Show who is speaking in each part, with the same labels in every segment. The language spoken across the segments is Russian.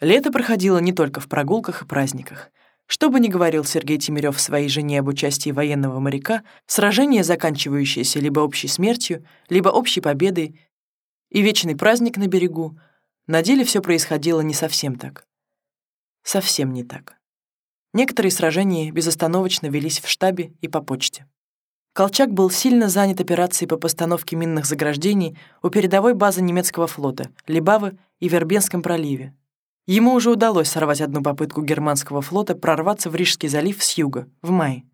Speaker 1: Лето проходило не только в прогулках и праздниках. Что бы ни говорил Сергей Тимирёв своей жене об участии военного моряка, сражение, заканчивающееся либо общей смертью, либо общей победой, и вечный праздник на берегу, на деле все происходило не совсем так. Совсем не так. Некоторые сражения безостановочно велись в штабе и по почте. Колчак был сильно занят операцией по постановке минных заграждений у передовой базы немецкого флота, Либавы и Вербенском проливе, Ему уже удалось сорвать одну попытку германского флота прорваться в Рижский залив с юга, в мае.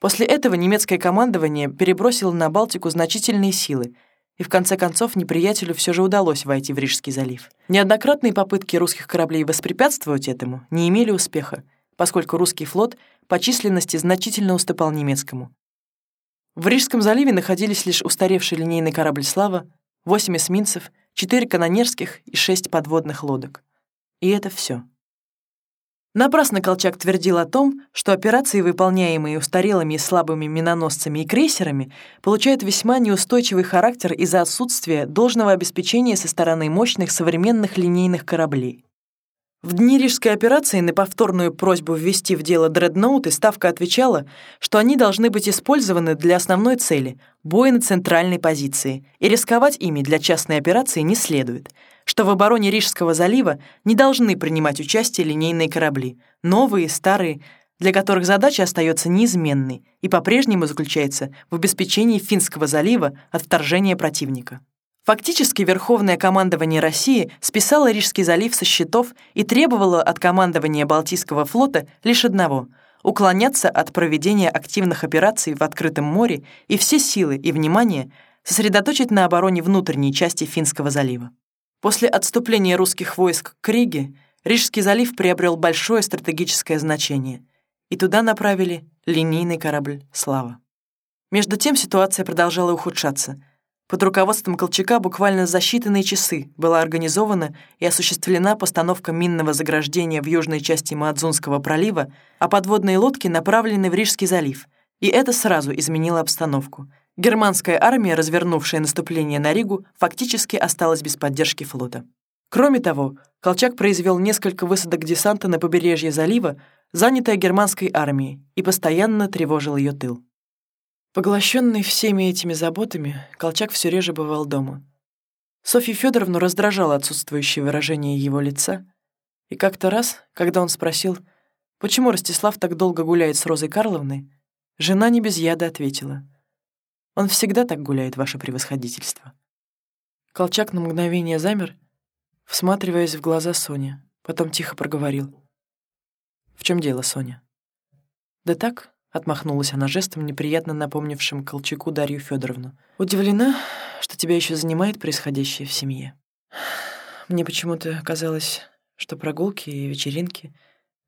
Speaker 1: После этого немецкое командование перебросило на Балтику значительные силы, и в конце концов неприятелю все же удалось войти в Рижский залив. Неоднократные попытки русских кораблей воспрепятствовать этому не имели успеха, поскольку русский флот по численности значительно уступал немецкому. В Рижском заливе находились лишь устаревший линейный корабль «Слава», восемь эсминцев, четыре канонерских и шесть подводных лодок. И это все. Напрасно Колчак твердил о том, что операции, выполняемые устарелыми и слабыми миноносцами и крейсерами, получают весьма неустойчивый характер из-за отсутствия должного обеспечения со стороны мощных современных линейных кораблей. В дни Рижской операции на повторную просьбу ввести в дело дредноуты Ставка отвечала, что они должны быть использованы для основной цели — боя на центральной позиции, и рисковать ими для частной операции не следует, что в обороне Рижского залива не должны принимать участие линейные корабли, новые, старые, для которых задача остается неизменной и по-прежнему заключается в обеспечении Финского залива от вторжения противника. Фактически Верховное командование России списало Рижский залив со счетов и требовало от командования Балтийского флота лишь одного — уклоняться от проведения активных операций в открытом море и все силы и внимание сосредоточить на обороне внутренней части Финского залива. После отступления русских войск к Риге Рижский залив приобрел большое стратегическое значение, и туда направили линейный корабль «Слава». Между тем ситуация продолжала ухудшаться — под руководством Колчака буквально за считанные часы была организована и осуществлена постановка минного заграждения в южной части Маадзунского пролива, а подводные лодки направлены в Рижский залив. И это сразу изменило обстановку. Германская армия, развернувшая наступление на Ригу, фактически осталась без поддержки флота. Кроме того, Колчак произвел несколько высадок десанта на побережье залива, занятое германской армией, и постоянно тревожил ее тыл. Поглощенный всеми этими заботами, Колчак все реже бывал дома. Софью Федоровну раздражало отсутствующее выражение его лица, и как-то раз, когда он спросил, почему Ростислав так долго гуляет с Розой Карловной, жена не без яда ответила, «Он всегда так гуляет, ваше превосходительство». Колчак на мгновение замер, всматриваясь в глаза Сони, потом тихо проговорил. «В чем дело, Соня?» «Да так, Отмахнулась она жестом, неприятно напомнившим Колчаку Дарью Федоровну. «Удивлена, что тебя еще занимает происходящее в семье. Мне почему-то казалось, что прогулки и вечеринки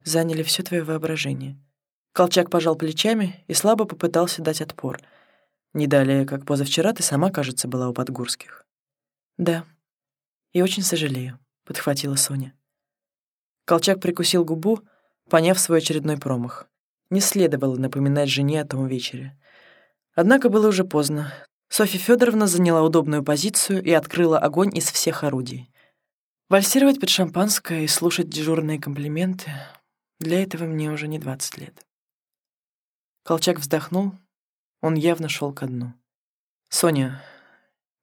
Speaker 1: заняли все твое воображение». Колчак пожал плечами и слабо попытался дать отпор. Не далее, как позавчера, ты сама, кажется, была у Подгурских. «Да, и очень сожалею», — подхватила Соня. Колчак прикусил губу, поняв свой очередной промах. Не следовало напоминать жене о том вечере. Однако было уже поздно. Софья Федоровна заняла удобную позицию и открыла огонь из всех орудий. Вальсировать под шампанское и слушать дежурные комплименты — для этого мне уже не двадцать лет. Колчак вздохнул, он явно шел ко дну. «Соня,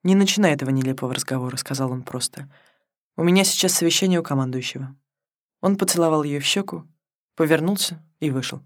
Speaker 1: не начинай этого нелепого разговора», — сказал он просто. «У меня сейчас совещание у командующего». Он поцеловал ее в щеку, повернулся и вышел.